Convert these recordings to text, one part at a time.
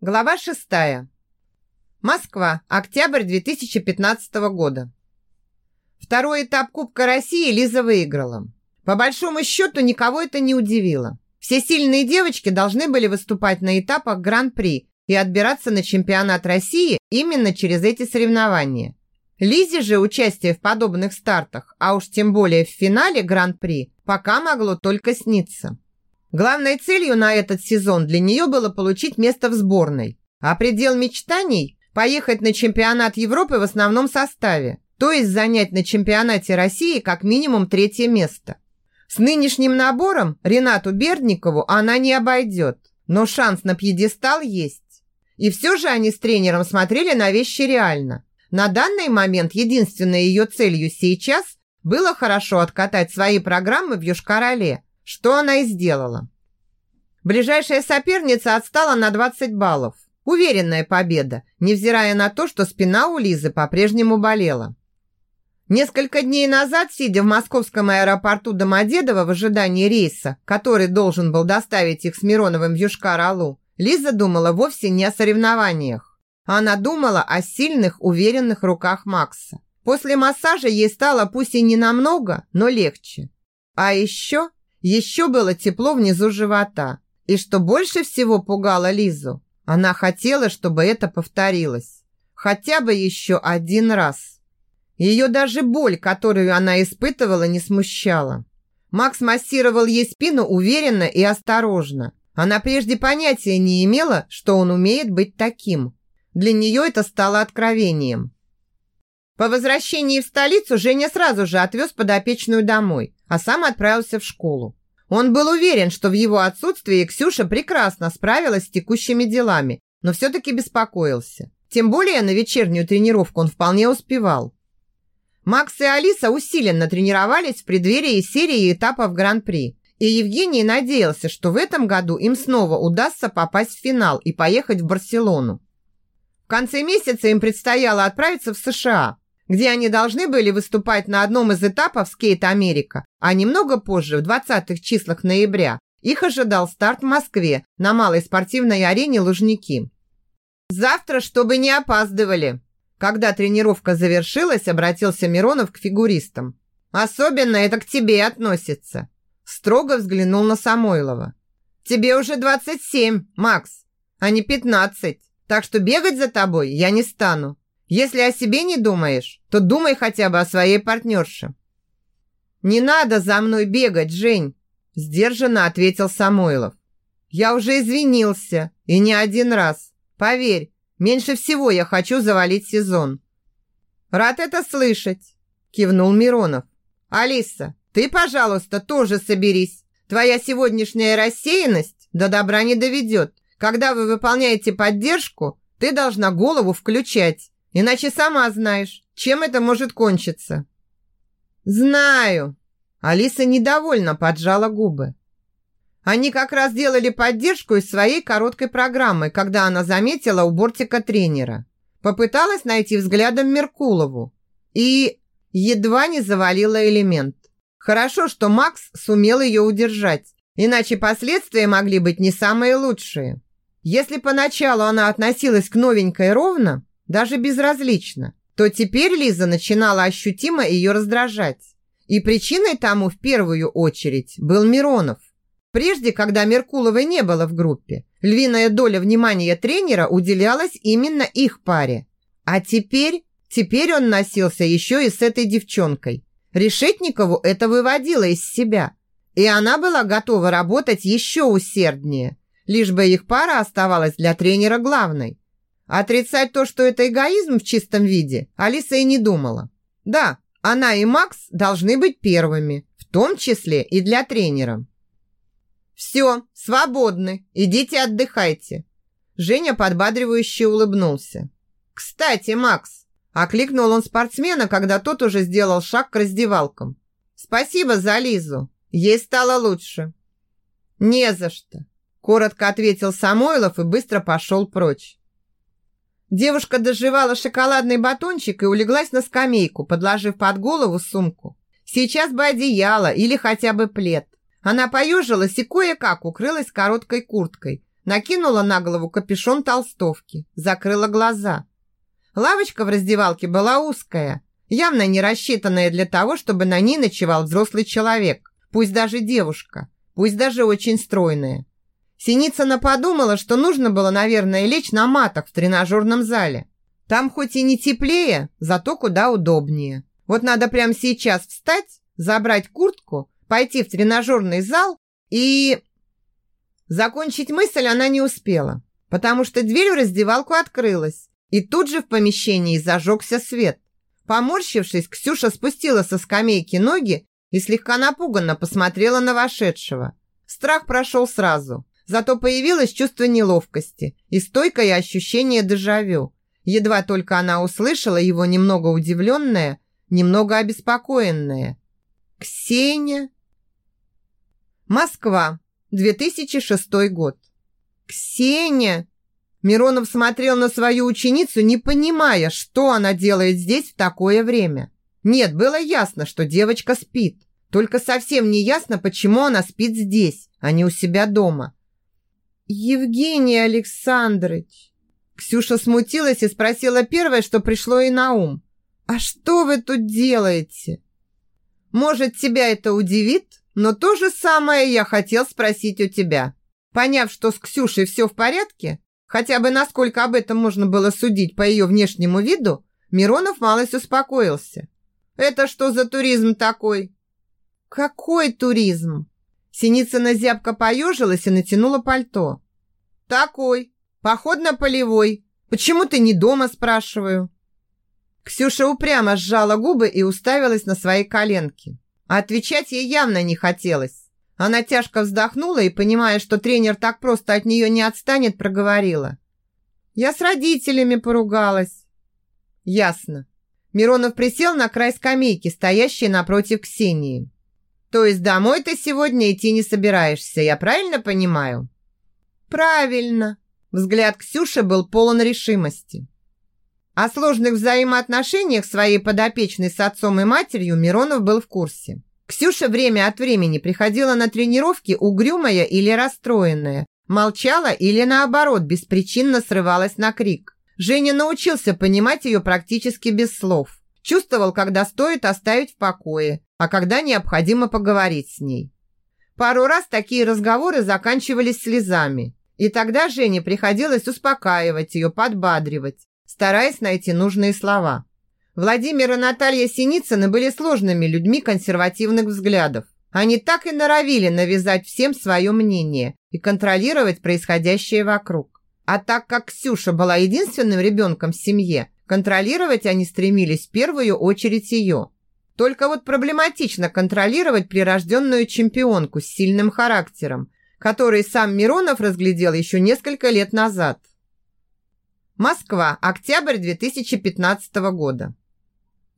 Глава 6. Москва. Октябрь 2015 года. Второй этап Кубка России Лиза выиграла. По большому счету, никого это не удивило. Все сильные девочки должны были выступать на этапах Гран-при и отбираться на чемпионат России именно через эти соревнования. Лизе же участие в подобных стартах, а уж тем более в финале Гран-при, пока могло только сниться. Главной целью на этот сезон для нее было получить место в сборной, а предел мечтаний – поехать на чемпионат Европы в основном составе, то есть занять на чемпионате России как минимум третье место. С нынешним набором Ренату Бердникову она не обойдет, но шанс на пьедестал есть. И все же они с тренером смотрели на вещи реально. На данный момент единственной ее целью сейчас было хорошо откатать свои программы в Йошкар-Оле – что она и сделала. Ближайшая соперница отстала на 20 баллов. Уверенная победа, невзирая на то, что спина у Лизы по-прежнему болела. Несколько дней назад, сидя в московском аэропорту Домодедово в ожидании рейса, который должен был доставить их с Мироновым в Юшкар-Алу, Лиза думала вовсе не о соревнованиях. Она думала о сильных, уверенных руках Макса. После массажа ей стало пусть и не намного, но легче. А еще еще было тепло внизу живота. И что больше всего пугало Лизу, она хотела, чтобы это повторилось. Хотя бы еще один раз. Ее даже боль, которую она испытывала, не смущала. Макс массировал ей спину уверенно и осторожно. Она прежде понятия не имела, что он умеет быть таким. Для нее это стало откровением. По возвращении в столицу Женя сразу же отвез подопечную домой, а сам отправился в школу. Он был уверен, что в его отсутствии Ксюша прекрасно справилась с текущими делами, но все-таки беспокоился. Тем более на вечернюю тренировку он вполне успевал. Макс и Алиса усиленно тренировались в преддверии серии этапов Гран-при. И Евгений надеялся, что в этом году им снова удастся попасть в финал и поехать в Барселону. В конце месяца им предстояло отправиться в США, где они должны были выступать на одном из этапов Скейт Америка, а немного позже, в 20-х числах ноября, их ожидал старт в Москве на малой спортивной арене Лужники. «Завтра, чтобы не опаздывали!» Когда тренировка завершилась, обратился Миронов к фигуристам. «Особенно это к тебе относится!» Строго взглянул на Самойлова. «Тебе уже 27, Макс, а не 15, так что бегать за тобой я не стану. Если о себе не думаешь, то думай хотя бы о своей партнерше». «Не надо за мной бегать, Жень!» Сдержанно ответил Самойлов. «Я уже извинился, и не один раз. Поверь, меньше всего я хочу завалить сезон». «Рад это слышать», кивнул Миронов. «Алиса, ты, пожалуйста, тоже соберись. Твоя сегодняшняя рассеянность до добра не доведет. Когда вы выполняете поддержку, ты должна голову включать. Иначе сама знаешь, чем это может кончиться. Знаю. Алиса недовольно поджала губы. Они как раз делали поддержку из своей короткой программы, когда она заметила у бортика тренера. Попыталась найти взглядом Меркулову и едва не завалила элемент. Хорошо, что Макс сумел ее удержать, иначе последствия могли быть не самые лучшие. Если поначалу она относилась к новенькой ровно, даже безразлично, то теперь Лиза начинала ощутимо ее раздражать. И причиной тому в первую очередь был Миронов. Прежде, когда Меркуловой не было в группе, львиная доля внимания тренера уделялась именно их паре. А теперь, теперь он носился еще и с этой девчонкой. Решетникову это выводило из себя. И она была готова работать еще усерднее, лишь бы их пара оставалась для тренера главной. Отрицать то, что это эгоизм в чистом виде, Алиса и не думала. Да, она и Макс должны быть первыми, в том числе и для тренера. «Все, свободны, идите отдыхайте». Женя подбадривающе улыбнулся. «Кстати, Макс!» – окликнул он спортсмена, когда тот уже сделал шаг к раздевалкам. «Спасибо за Лизу. Ей стало лучше». «Не за что», – коротко ответил Самойлов и быстро пошел прочь. Девушка доживала шоколадный батончик и улеглась на скамейку, подложив под голову сумку. Сейчас бы одеяло или хотя бы плед. Она поежилась и кое-как укрылась короткой курткой, накинула на голову капюшон толстовки, закрыла глаза. Лавочка в раздевалке была узкая, явно не рассчитанная для того, чтобы на ней ночевал взрослый человек, пусть даже девушка, пусть даже очень стройная. Синицына подумала, что нужно было, наверное, лечь на матах в тренажерном зале. Там хоть и не теплее, зато куда удобнее. Вот надо прямо сейчас встать, забрать куртку, пойти в тренажерный зал и... Закончить мысль она не успела, потому что дверь в раздевалку открылась, и тут же в помещении зажегся свет. Поморщившись, Ксюша спустила со скамейки ноги и слегка напуганно посмотрела на вошедшего. Страх прошел сразу, зато появилось чувство неловкости и стойкое ощущение дежавю. Едва только она услышала его немного удивленное, немного обеспокоенное. «Ксения?» Москва, 2006 год. «Ксения!» Миронов смотрел на свою ученицу, не понимая, что она делает здесь в такое время. Нет, было ясно, что девочка спит. Только совсем не ясно, почему она спит здесь, а не у себя дома. «Евгений Александрович!» Ксюша смутилась и спросила первое, что пришло ей на ум. «А что вы тут делаете?» «Может, тебя это удивит, но то же самое я хотел спросить у тебя». Поняв, что с Ксюшей все в порядке, Хотя бы насколько об этом можно было судить по ее внешнему виду, Миронов малость успокоился. «Это что за туризм такой?» «Какой туризм?» Синицына зябко поежилась и натянула пальто. «Такой. Походно-полевой. Почему ты не дома, спрашиваю?» Ксюша упрямо сжала губы и уставилась на свои коленки. А отвечать ей явно не хотелось. Она тяжко вздохнула и, понимая, что тренер так просто от нее не отстанет, проговорила. «Я с родителями поругалась». «Ясно». Миронов присел на край скамейки, стоящей напротив Ксении. «То есть домой ты сегодня идти не собираешься, я правильно понимаю?» «Правильно». Взгляд Ксюши был полон решимости. О сложных взаимоотношениях своей подопечной с отцом и матерью Миронов был в курсе. Ксюша время от времени приходила на тренировки угрюмая или расстроенная, молчала или наоборот беспричинно срывалась на крик. Женя научился понимать ее практически без слов. Чувствовал, когда стоит оставить в покое, а когда необходимо поговорить с ней. Пару раз такие разговоры заканчивались слезами, и тогда Жене приходилось успокаивать ее, подбадривать, стараясь найти нужные слова. Владимир и Наталья Синицыны были сложными людьми консервативных взглядов. Они так и норовили навязать всем свое мнение и контролировать происходящее вокруг. А так как Ксюша была единственным ребенком в семье, контролировать они стремились в первую очередь ее. Только вот проблематично контролировать прирожденную чемпионку с сильным характером, который сам Миронов разглядел еще несколько лет назад. Москва, октябрь 2015 года.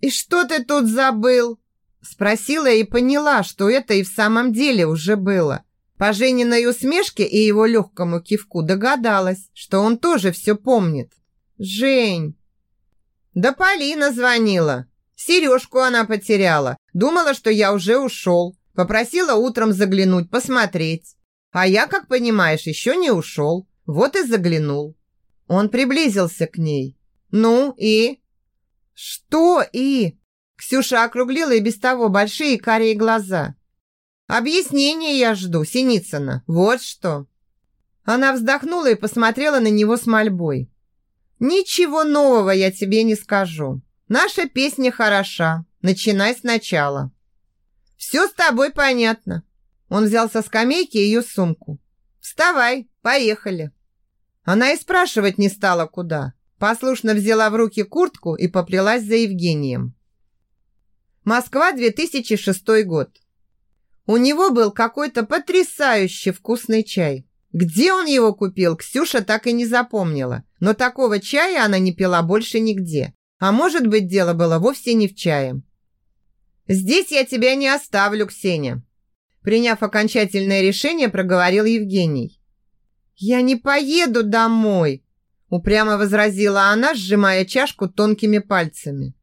«И что ты тут забыл?» Спросила и поняла, что это и в самом деле уже было. По Жениной усмешке и его легкому кивку догадалась, что он тоже все помнит. «Жень!» «Да Полина звонила. Сережку она потеряла. Думала, что я уже ушел. Попросила утром заглянуть, посмотреть. А я, как понимаешь, еще не ушел. Вот и заглянул». Он приблизился к ней. «Ну и?» «Что и?» Ксюша округлила и без того большие карие глаза. «Объяснение я жду, Синицына. Вот что!» Она вздохнула и посмотрела на него с мольбой. «Ничего нового я тебе не скажу. Наша песня хороша. Начинай сначала». «Все с тобой понятно». Он взял со скамейки ее сумку. «Вставай, поехали». Она и спрашивать не стала, куда. Послушно взяла в руки куртку и поплелась за Евгением. Москва, 2006 год. У него был какой-то потрясающе вкусный чай. Где он его купил, Ксюша так и не запомнила. Но такого чая она не пила больше нигде. А может быть, дело было вовсе не в чае. «Здесь я тебя не оставлю, Ксения», приняв окончательное решение, проговорил Евгений. «Я не поеду домой», Упрямо возразила она, сжимая чашку тонкими пальцами.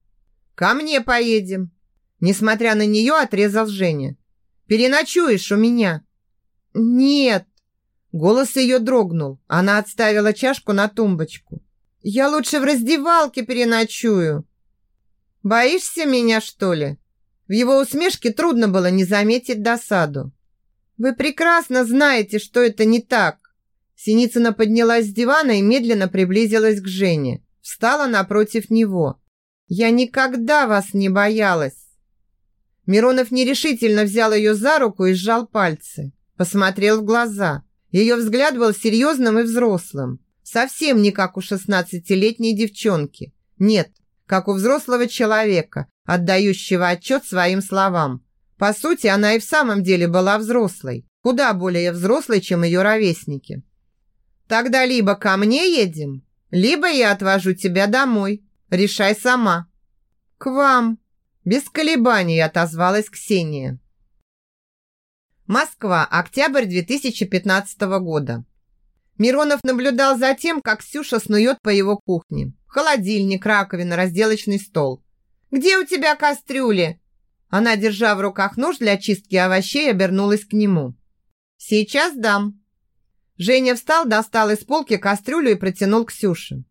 «Ко мне поедем!» Несмотря на нее, отрезал Женя. «Переночуешь у меня?» «Нет!» Голос ее дрогнул. Она отставила чашку на тумбочку. «Я лучше в раздевалке переночую». «Боишься меня, что ли?» В его усмешке трудно было не заметить досаду. «Вы прекрасно знаете, что это не так». Синицына поднялась с дивана и медленно приблизилась к Жене. Встала напротив него. «Я никогда вас не боялась». Миронов нерешительно взял ее за руку и сжал пальцы. Посмотрел в глаза. Ее взгляд был серьезным и взрослым. Совсем не как у шестнадцатилетней девчонки. Нет, как у взрослого человека, отдающего отчет своим словам. По сути, она и в самом деле была взрослой. Куда более взрослой, чем ее ровесники. Тогда либо ко мне едем, либо я отвожу тебя домой. Решай сама. К вам. Без колебаний отозвалась Ксения. Москва, октябрь 2015 года. Миронов наблюдал за тем, как Ксюша снует по его кухне. Холодильник, раковина, разделочный стол. «Где у тебя кастрюли?» Она, держа в руках нож для чистки овощей, обернулась к нему. «Сейчас дам». Женя встал, достал из полки кастрюлю и протянул Ксюше.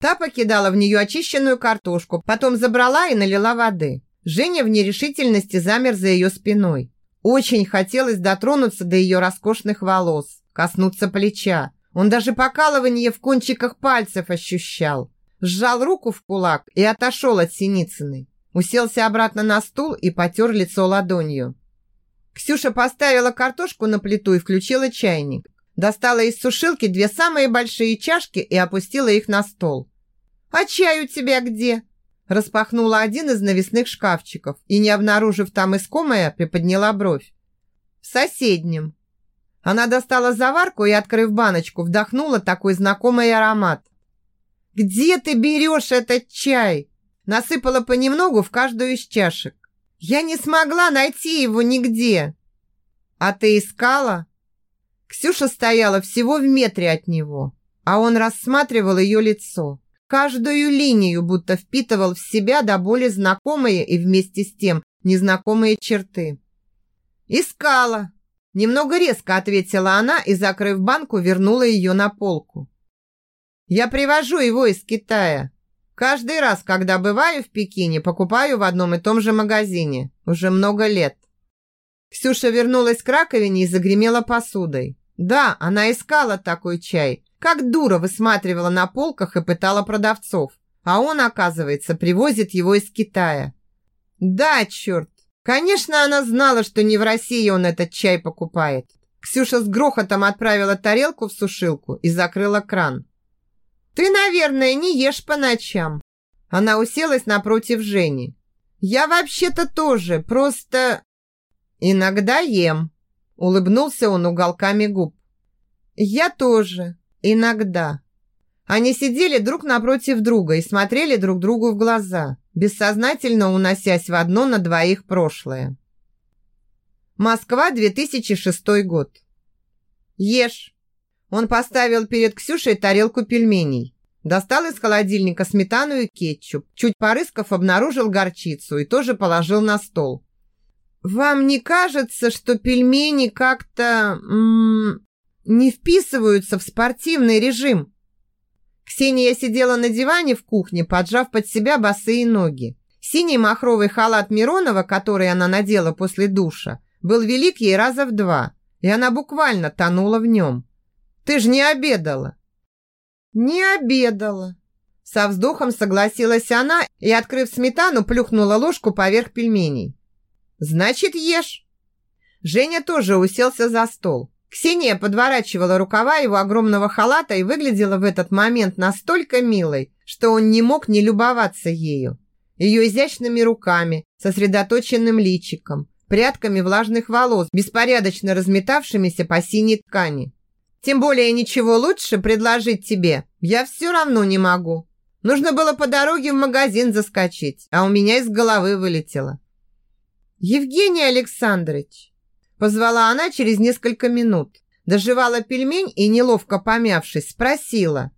Та покидала в нее очищенную картошку, потом забрала и налила воды. Женя в нерешительности замер за ее спиной. Очень хотелось дотронуться до ее роскошных волос, коснуться плеча. Он даже покалывание в кончиках пальцев ощущал. Сжал руку в кулак и отошел от Синицыной. Уселся обратно на стул и потер лицо ладонью. Ксюша поставила картошку на плиту и включила чайник. Достала из сушилки две самые большие чашки и опустила их на стол. «А чай у тебя где?» Распахнула один из навесных шкафчиков и, не обнаружив там искомое, приподняла бровь. В соседнем. Она достала заварку и, открыв баночку, вдохнула такой знакомый аромат. «Где ты берешь этот чай?» Насыпала понемногу в каждую из чашек. «Я не смогла найти его нигде». «А ты искала?» Ксюша стояла всего в метре от него, а он рассматривал ее лицо. Каждую линию будто впитывал в себя до боли знакомые и вместе с тем незнакомые черты. «Искала!» Немного резко ответила она и, закрыв банку, вернула ее на полку. «Я привожу его из Китая. Каждый раз, когда бываю в Пекине, покупаю в одном и том же магазине. Уже много лет». Ксюша вернулась к раковине и загремела посудой. Да, она искала такой чай, как дура высматривала на полках и пытала продавцов. А он, оказывается, привозит его из Китая. Да, черт. Конечно, она знала, что не в России он этот чай покупает. Ксюша с грохотом отправила тарелку в сушилку и закрыла кран. «Ты, наверное, не ешь по ночам». Она уселась напротив Жени. «Я вообще-то тоже, просто...» «Иногда ем», — улыбнулся он уголками губ. «Я тоже», Иногда. Они сидели друг напротив друга и смотрели друг другу в глаза, бессознательно уносясь в одно на двоих прошлое. Москва, 2006 год. Ешь. Он поставил перед Ксюшей тарелку пельменей. Достал из холодильника сметану и кетчуп. Чуть порыскав, обнаружил горчицу и тоже положил на стол. «Вам не кажется, что пельмени как-то не вписываются в спортивный режим. Ксения сидела на диване в кухне, поджав под себя босые ноги. Синий махровый халат Миронова, который она надела после душа, был велик ей раза в два, и она буквально тонула в нем. «Ты ж не обедала!» «Не обедала!» Со вздохом согласилась она и, открыв сметану, плюхнула ложку поверх пельменей. «Значит, ешь!» Женя тоже уселся за стол. Ксения подворачивала рукава его огромного халата и выглядела в этот момент настолько милой, что он не мог не любоваться ею. Ее изящными руками, сосредоточенным личиком, прядками влажных волос, беспорядочно разметавшимися по синей ткани. Тем более ничего лучше предложить тебе я все равно не могу. Нужно было по дороге в магазин заскочить, а у меня из головы вылетело. Евгений Александрович, Позвала она через несколько минут. Доживала пельмень и, неловко помявшись, спросила.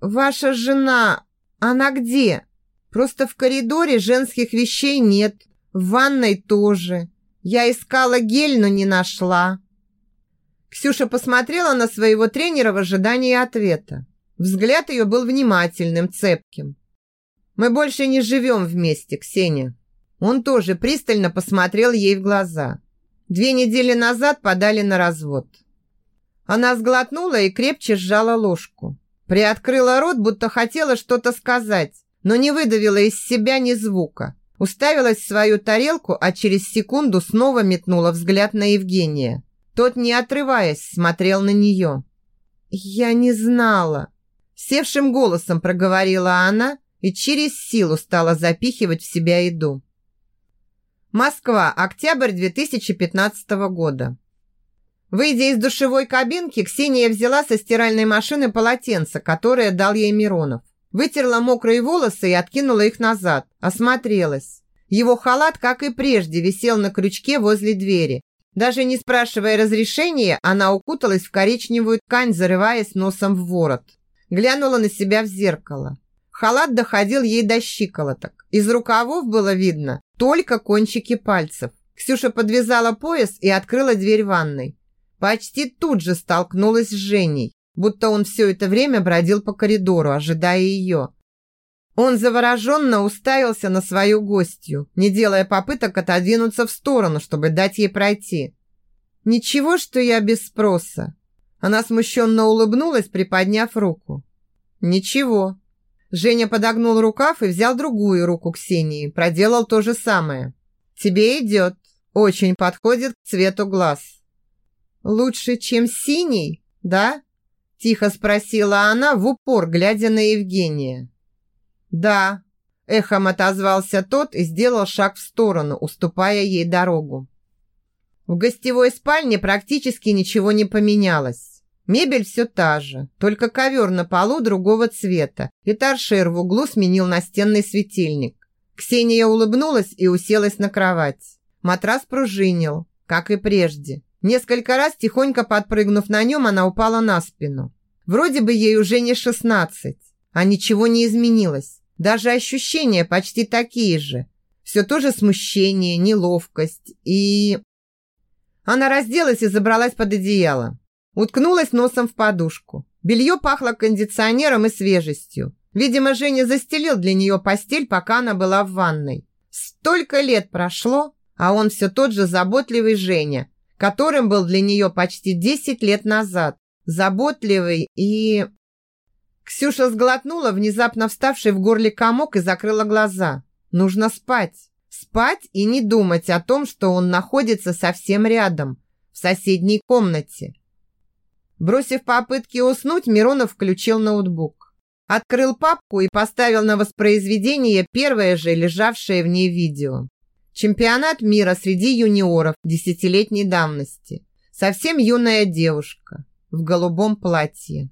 «Ваша жена, она где?» «Просто в коридоре женских вещей нет. В ванной тоже. Я искала гель, но не нашла». Ксюша посмотрела на своего тренера в ожидании ответа. Взгляд ее был внимательным, цепким. «Мы больше не живем вместе, Ксения». Он тоже пристально посмотрел ей в глаза. Две недели назад подали на развод. Она сглотнула и крепче сжала ложку. Приоткрыла рот, будто хотела что-то сказать, но не выдавила из себя ни звука. Уставилась в свою тарелку, а через секунду снова метнула взгляд на Евгения. Тот, не отрываясь, смотрел на нее. «Я не знала», – севшим голосом проговорила она и через силу стала запихивать в себя еду. Москва, октябрь 2015 года. Выйдя из душевой кабинки, Ксения взяла со стиральной машины полотенце, которое дал ей Миронов. Вытерла мокрые волосы и откинула их назад. Осмотрелась. Его халат, как и прежде, висел на крючке возле двери. Даже не спрашивая разрешения, она укуталась в коричневую ткань, зарываясь носом в ворот. Глянула на себя в зеркало. Халат доходил ей до щиколоток. Из рукавов было видно только кончики пальцев. Ксюша подвязала пояс и открыла дверь ванной. Почти тут же столкнулась с Женей, будто он все это время бродил по коридору, ожидая ее. Он завороженно уставился на свою гостью, не делая попыток отодвинуться в сторону, чтобы дать ей пройти. «Ничего, что я без спроса». Она смущенно улыбнулась, приподняв руку. «Ничего». Женя подогнул рукав и взял другую руку Ксении, проделал то же самое. «Тебе идет. Очень подходит к цвету глаз». «Лучше, чем синий, да?» Тихо спросила она в упор, глядя на Евгения. «Да», – эхом отозвался тот и сделал шаг в сторону, уступая ей дорогу. В гостевой спальне практически ничего не поменялось. Мебель все та же, только ковер на полу другого цвета, и торшер в углу сменил настенный светильник. Ксения улыбнулась и уселась на кровать. Матрас пружинил, как и прежде. Несколько раз, тихонько подпрыгнув на нем, она упала на спину. Вроде бы ей уже не шестнадцать, а ничего не изменилось. Даже ощущения почти такие же. Все то же смущение, неловкость и... Она разделась и забралась под одеяло. Уткнулась носом в подушку. Белье пахло кондиционером и свежестью. Видимо, Женя застелил для нее постель, пока она была в ванной. Столько лет прошло, а он все тот же заботливый Женя, которым был для нее почти 10 лет назад. Заботливый и... Ксюша сглотнула внезапно вставший в горле комок и закрыла глаза. Нужно спать. Спать и не думать о том, что он находится совсем рядом, в соседней комнате. Бросив попытки уснуть, Миронов включил ноутбук. Открыл папку и поставил на воспроизведение первое же лежавшее в ней видео. Чемпионат мира среди юниоров десятилетней давности. Совсем юная девушка в голубом платье.